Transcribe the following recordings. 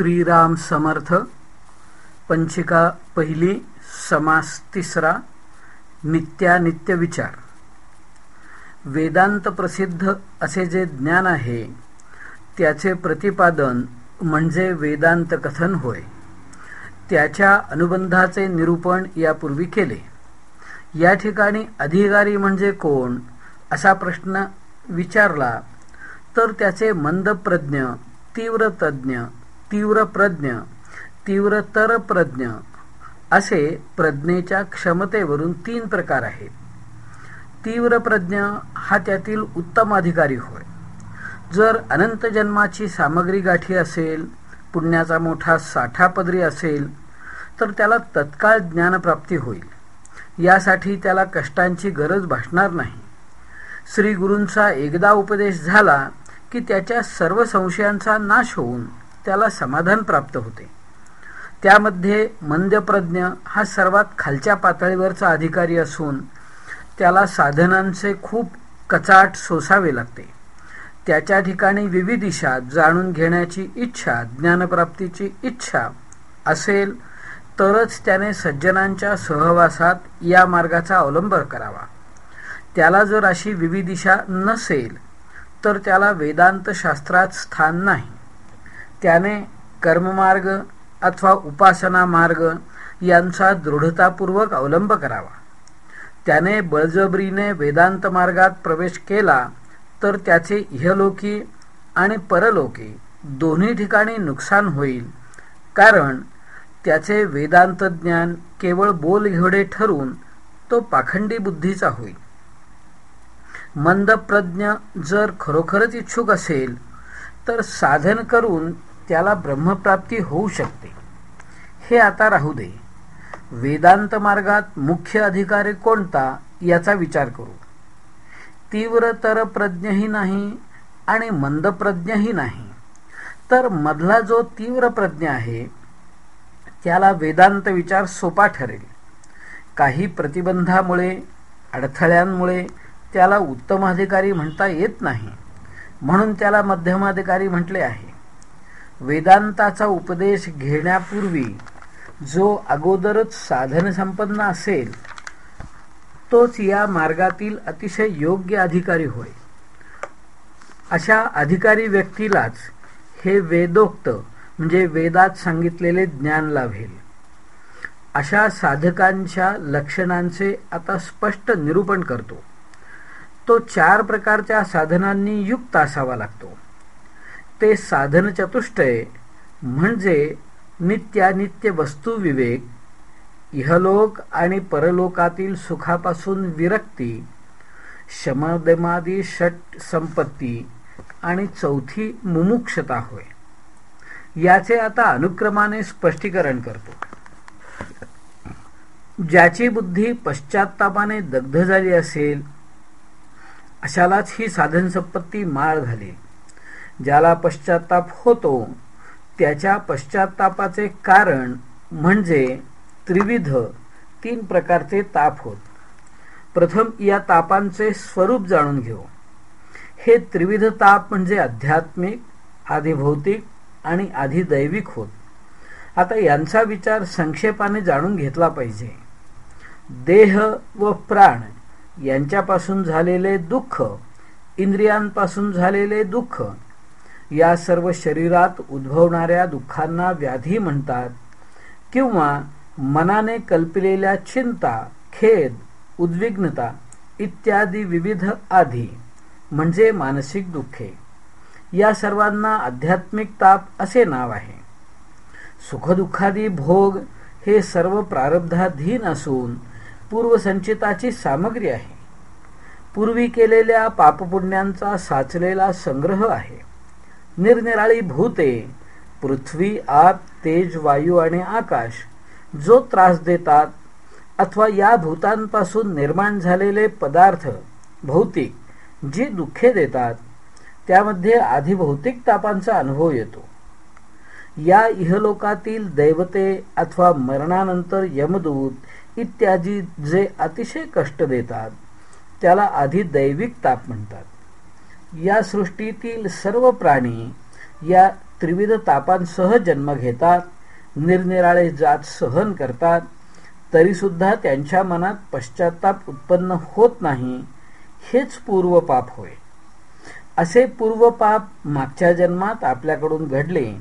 श्रीराम समर्थ पंचिका पहिली समास तिसरा नित्यानित्य विचार. वेदांत प्रसिद्ध असे जे ज्ञान आहे त्याचे प्रतिपादन म्हणजे वेदांत कथन होय. त्याच्या अनुबंधाचे निरूपण यापूर्वी केले. या ठिकाणी अधिकारी म्हणजे कोण असा प्रश्न विचारला तर त्याचे मंदप्रज्ञ तीव्रतज्ञ तीव्र प्रज्ञ तीव्रतर प्रज्ञ असे प्रज्ञेच्या क्षमतेवरून तीन प्रकार आहेत. तीव्र प्रज्ञ हा त्यातील उत्तम अधिकारी होय. जर अनंत जन्माची सामग्री गाठी असेल पुण्याचा मोठा साठा पदरी असेल तर त्याला तत्काळ ज्ञानप्राप्ती होईल. यासाठी त्याला कष्टांची गरज भासणार नाही. श्री गुरूंचा एकदा उपदेश झाला की त्याच्या सर्व संशयांचा नाश होऊन त्याला समाधान प्राप्त होते. त्यामध्ये मंदप्रज्ञ हा सर्वात खालच्या पातळीवरचा अधिकारी असून त्याला साधनांचे खूप कचाट सोसावे लागते. त्याच्या ठिकाणी विविध दिशा जाणून घेण्याची इच्छा ज्ञानप्राप्तीची इच्छा असेल तरच त्याने सज्जनांच्या सहवासात या मार्गाचा अवलंब करावा. त्याला जर अशी विविदिशा नसेल तर त्याला वेदांत शास्त्रात स्थान नाही. त्याने कर्ममार्ग अथवा उपासना मार्ग यांचा दृढतापूर्वक अवलंब करावा. त्याने बळजबरीने वेदांत मार्गात प्रवेश केला तर त्याचे इहलोकी आणि परलोकी दोन्ही ठिकाणी नुकसान होईल. कारण त्याचे वेदांत ज्ञान केवळ बोलघेवडे ठरून तो पाखंडी बुद्धीचा होईल. मंदप्रज्ञ जर खरोखरच इच्छुक असेल तर साधन करून त्याला ब्रह्मप्राप्ती होऊ शकते. हे आता राहू दे. वेदांत मार्गात मुख्य अधिकारी कोणता याचा विचार करू. तीव्रतर प्रज्ञही नाही आणि मंदप्रज्ञही नाही. तर मधला जो तीव्र प्रज्ञ आहे त्याला वेदांत विचार सोपा ठरेल. काही प्रतिबंधामुळे अडथळ्यांमुळे त्याला उत्तमाधिकारी म्हणता येत नाही. म्हणून त्याला मध्यमाधिकारी म्हटले आहे. वेदांताचा उपदेश घेण्यापूर्वी जो अगोदरच साधन संपन्न असेल तोच या मार्गातील अतिशय योग्य अधिकारी होय. अशा अधिकारी व्यक्तीलाच हे वेदोक्त म्हणजे वेदात सांगितलेले ज्ञान लाभेल. अशा साधकांच्या लक्षणांचे आता स्पष्ट निरूपण करतो. तो चार प्रकारच्या साधनांनी युक्त असावा लागतो. ते साधन चतुष्टय म्हणजे नित्यानित्य वस्तू विवेक इहलोक आणि परलोकातील सुखापासून विरक्ती शमदमादी षट संपत्ती आणि चौथी मुमुक्षता होय. याचे आता अनुक्रमाने स्पष्टीकरण करतो. ज्याची बुद्धी पश्चातापाने दग्ध झाली असेल अशालाच ही साधन संपत्ती माळ झाली ज्याला पश्चाताप होतो त्याच्या पश्चातापाचे कारण म्हणजे त्रिविध तीन प्रकारचे ताप होत. प्रथम या तापांचे स्वरूप जाणून घेऊ. हे त्रिविध ताप म्हणजे आध्यात्मिक आधिभौतिक आणि आधिदैविक होत. आता यांचा विचार संक्षेपाने जाणून घेतला पाहिजे. देह व प्राण यांच्यापासून झालेले दुःख इंद्रियांपासून झालेले दुःख या सर्व शरीरात उद्भवणाऱ्या दुःखांना व्याधी म्हणतात किंवा मनाने कल्पिलेल्या चिंता खेद उद्विग्नता इत्यादी विविध आधी म्हणजे मानसिक दुःखे. या सर्वांना आध्यात्मिक ताप असे नाव आहे. सुखदुःखादी भोग हे सर्व प्रारब्धाधीन असून पूर्वसंचिताची सामग्री आहे. पूर्वी केलेल्या पापपुण्यांचा साचलेला संग्रह आहे. निरनिराळी भूते पृथ्वी आप तेज वायू आणि आकाश जो त्रास देतात अथवा या भूतांपासून निर्माण झालेले पदार्थ भौतिक जी दुःखे देतात त्यामध्ये आधी भौतिक तापांचा अनुभव येतो. या इहलोकातील दैवते अथवा मरणानंतर यमदूत इत्यादी जे अतिशय कष्ट देतात त्याला आधी दैविक ताप म्हणतात. या सृष्टीतील सर्व प्राणी या त्रिविध तापांसह जन्म घेतात निरनिराळे जात सहन करतात तरीसुद्धा त्यांच्या मनात पश्चाताप उत्पन्न होत नाही हेच पूर्वपाप होय. असे पूर्वपाप मागच्या जन्मात आपल्याकडून घडले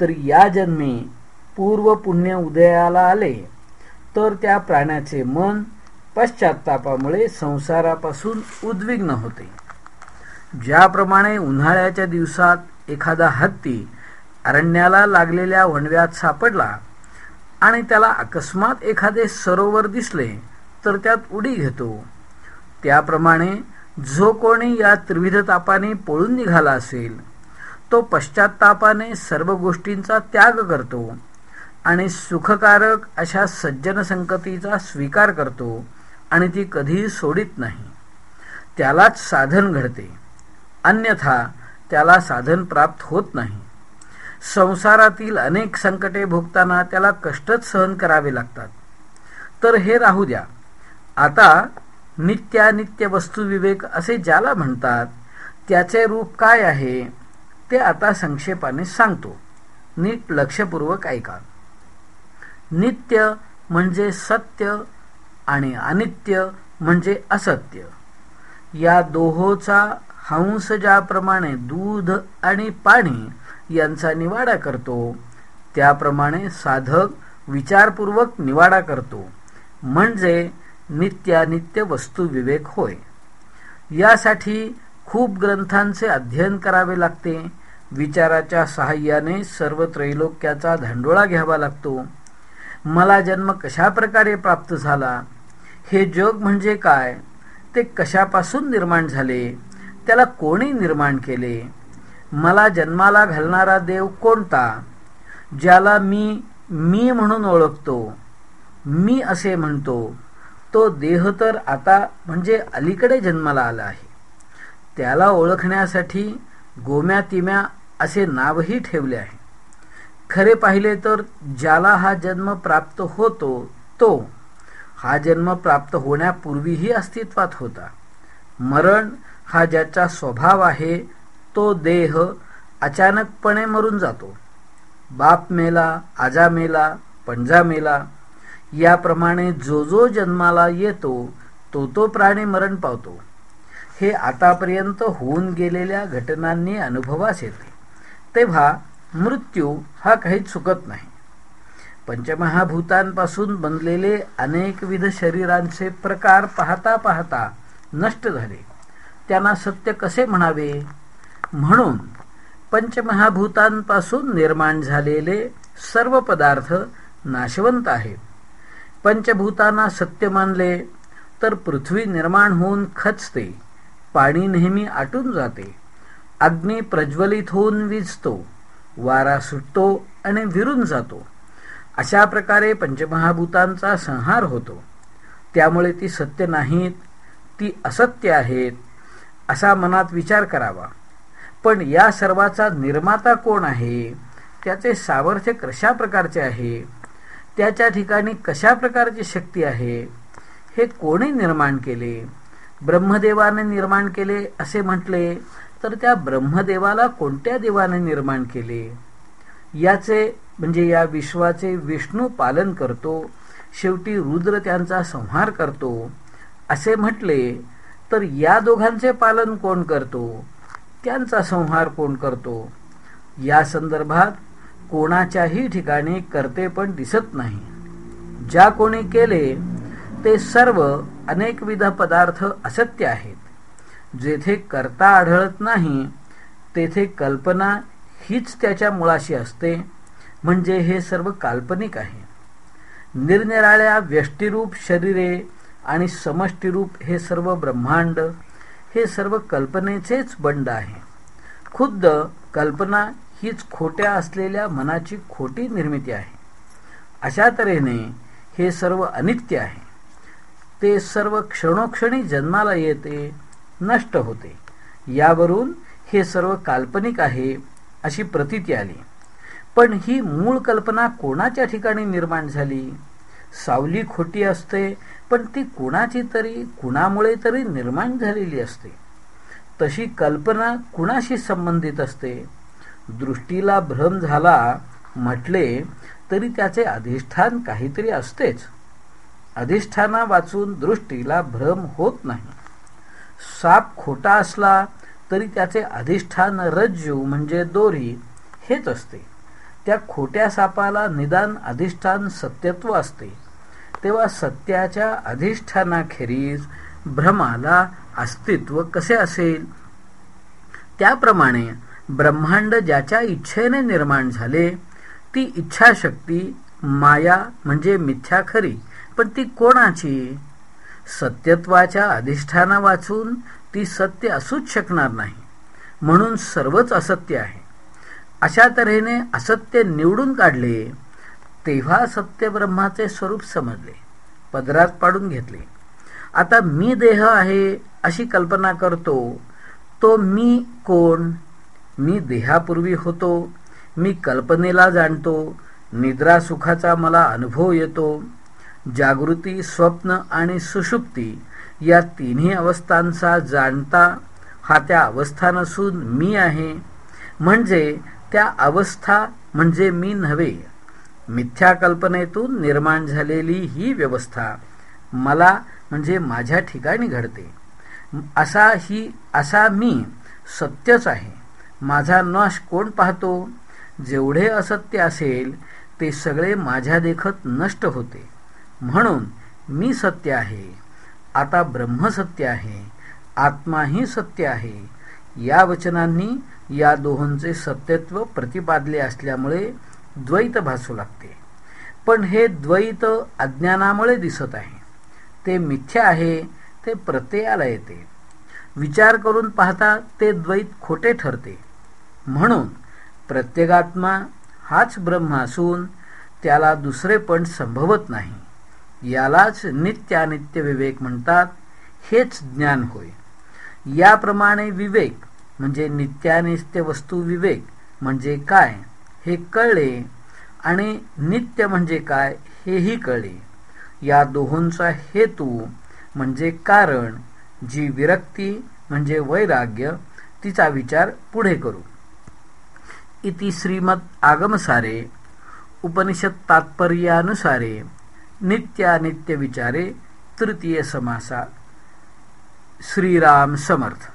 तर या जन्मी पूर्व पुण्य उदयाला आले तर त्या प्राण्याचे मन पश्चातापामुळे संसारापासून उद्विग्न होते. ज्याप्रमाणे उन्हाळ्याच्या दिवसात एखादा हत्ती अरण्याला लागलेल्या वणव्यात सापडला आणि त्याला अकस्मात एखादे सरोवर दिसले तर त्यात उडी घेतो. त्याप्रमाणे जो कोणी या त्रिविध तापाने पळून निघाला असेल तो पश्चातापाने सर्व गोष्टींचा त्याग करतो आणि सुखकारक अशा सज्जन संकतीचा स्वीकार करतो आणि ती कधीही सोडित नाही. त्यालाच साधन घडते. अन्यथा त्याला साधन प्राप्त होत नाही. संसारातील अनेक संकटे भोगताना त्याला कष्टच सहन करावे लागतात. तर हे राहू द्या. आता नित्यानित्य वस्तुविवेक असे ज्याला म्हणतात त्याचे रूप काय आहे ते आता संक्षेपाने सांगतो. नीट लक्षपूर्वक ऐका. नित्य म्हणजे सत्य आणि अनित्य म्हणजे असत्य. या दोहोचा हंस ज्याप्रमाणे दूध आणि पाणी यांचा निवाडा करतो. त्याप्रमाणे साधक विचारपूर्वक निवाडा करतो. म्हणजे नित्यानित्य वस्तू विवेक होय. यासाठी खूप ग्रंथांचे अध्ययन करावे लागते. विचाराच्या सहाय्याने सर्व त्रैलोक्याचा धांडोळा घ्यावा लागतो. मला जन्म कशा प्रकारे प्राप्त झाला? हे जग म्हणजे काय? ते कशापासून निर्माण झाले? त्याला कोणी निर्माण केले? मला जन्माला घालणारा देव कोणता? ज्याला मी मी म्हणून ओळखतो. मी असे म्हणतो तो देह तर आता म्हणजे अलीकडे जन्माला आला आहे. त्याला ओळखण्यासाठी गोम्या तिम्या असे नावही ठेवले आहे. खरे पाहिले तर ज्याला हा जन्म प्राप्त होतो तो. हा जन्म प्राप्त होण्यापूर्वीही अस्तित्वात होता. मरण हा ज्याचा स्वभाव आहे तो देह अचानकपणे मरून जातो. बाप मेला आजा मेला पणजा मेला याप्रमाणे जो जो जन्माला येतो तो तो प्राणी मरण पावतो. हे आतापर्यंत होऊन गेलेल्या घटनांनी अनुभवास येते. तेव्हा मृत्यू हा काही चुकत नाही. पंचमहाभूतांपासून बनलेले अनेकविध शरीरांचे प्रकार पाहता पाहता नष्ट झाले. त्यांना सत्य कसे म्हणावे? म्हणून पंचमहाभूतांपासून निर्माण झालेले सर्व पदार्थ नाशवंत आहेत. पंचभूतांना सत्य मानले तर पृथ्वी निर्माण होऊन खचते पाणी नेहमी आटून जाते अग्नी प्रज्वलित होऊन विजतो वारा सुटतो आणि विरून जातो. अशा प्रकारे पंचमहाभूतांचा संहार होतो. त्यामुळे ती सत्य नाहीत ती असत्य आहेत. असा मनात विचार करावा. पण या सर्वाचा निर्माता कोण आहे? त्याचे सामर्थ्य कशा प्रकारचे आहे? त्याच्या ठिकाणी कशा प्रकारची शक्ती आहे? हे कोणी निर्माण केले? ब्रह्मदेवाने निर्माण केले असे म्हटले तर त्या ब्रह्मदेवाला कोणत्या देवाने निर्माण केले? याचे म्हणजे या विश्वाचे विष्णू पालन करतो शेवटी रुद्र त्यांचा संहार करतो असे म्हटले तर या दोघांचे पालन कोण करतो? त्यांचा संहार कोण करतो? या संदर्भात कोणाच्याही ठिकाणी करते पण दिसत नाही. ज्या कोणी केले ते सर्व अनेकविध पदार्थ असत्य आहेत. जेथे करता आढळत नाही तेथे कल्पना हीच त्याच्या मुळाशी असते म्हणजे हे सर्व काल्पनिक आहे. निरनिराळ्या व्यष्टीरूप शरीरे आणि समष्टीरूप हे सर्व ब्रह्मांड हे सर्व कल्पनेचेच बंड आहे. खुद्द कल्पना हीच खोट्या असलेल्या मनाची खोटी निर्मिती आहे. अशा तऱ्हेने हे सर्व अनित्य आहे. ते सर्व क्षणोक्षणी जन्माला येते नष्ट होते. यावरून हे सर्व काल्पनिक आहे अशी प्रतीती आली. पण ही मूळ कल्पना कोणाच्या ठिकाणी निर्माण झाली? सावली खोटी असते पण ती कुणाची तरी कुणामुळे तरी निर्माण झालेली असते. तशी कल्पना कुणाशी संबंधित असते? दृष्टीला भ्रम झाला म्हटले तरी त्याचे अधिष्ठान काहीतरी असतेच. अधिष्ठाना वाचून दृष्टीला भ्रम होत नाही. साप खोटा असला तरी त्याचे अधिष्ठान रज्जू म्हणजे दोरी हेच असते. त्या खोट्या सापाला निदान अधिष्ठान सत्यत्व असते. तेव्हा सत्याच्या अधिष्ठानाखेरीज भ्रमाला अस्तित्व कसे असेल? त्याप्रमाणे ब्रह्मांड ज्याच्या इच्छेने निर्माण झाले ती इच्छाशक्ती माया म्हणजे मिथ्या खरी पण ती कोणाची? सत्यत्वाच्या अधिष्ठाना वाचून ती सत्य असूच शकणार नाही म्हणून सर्वच असत्य आहे. अशा तऱ्हेने असत्य निवडून काढले तेव्हा सत्य ब्रह्माचे स्वरूप समजले पदरात पाडून घेतले. आता मी देह आहे अशी कल्पना करतो तो मी कोण? मी देहापूर्वी होतो मी कल्पनेला जाणतो निद्रा सुखाचा मला अनुभव येतो. जागृती स्वप्न आणि सुषुप्ती या तिन्ही अवस्थांचा जाणता हा त्या अवस्था नसून मी आहे. म्हणजे त्या अवस्था म्हणजे मी नव्हे. मिथ्या कल्पनेतून निर्माण झालेली ही व्यवस्था मला म्हणजे माझ्या ठिकाणी घडते. असा ही असा मी सत्यच आहे. माझा नाश कोण पाहतो? जेवढे असत्य असेल ते सगळे माझ्या देखत नष्ट होते. म्हणून मी सत्य आहे. आता ब्रह्म सत्य आहे. आत्माही सत्य आहे. या वचनांनी या दोहोंचे सत्यत्व प्रतिपादले असल्यामुळे द्वैत भासू लागते. पण हे द्वैत अज्ञानामुळे दिसत आहे. ते मिथ्या आहे ते प्रत्ययाला येते. विचार करून पाहता ते द्वैत खोटे ठरते. म्हणून प्रत्येगात्मा हाच ब्रह्म असून त्याला दुसरे पण संभवत नाही. यालाच नित्यानित्य विवेक म्हणतात हेच ज्ञान होय. याप्रमाणे विवेक म्हणजे नित्यानित्य वस्तू विवेक म्हणजे काय हे कळले आणि नित्य म्हणजे काय हेही कळले. या दोहोंचा हेतू म्हणजे कारण जी विरक्ती म्हणजे वैराग्य तिचा विचार पुढे करू. इति श्रीमद आगमसारे उपनिषद तात्पर्यानुसारे नित्यानित्य विचारे तृतीय समासा श्रीराम समर्थ।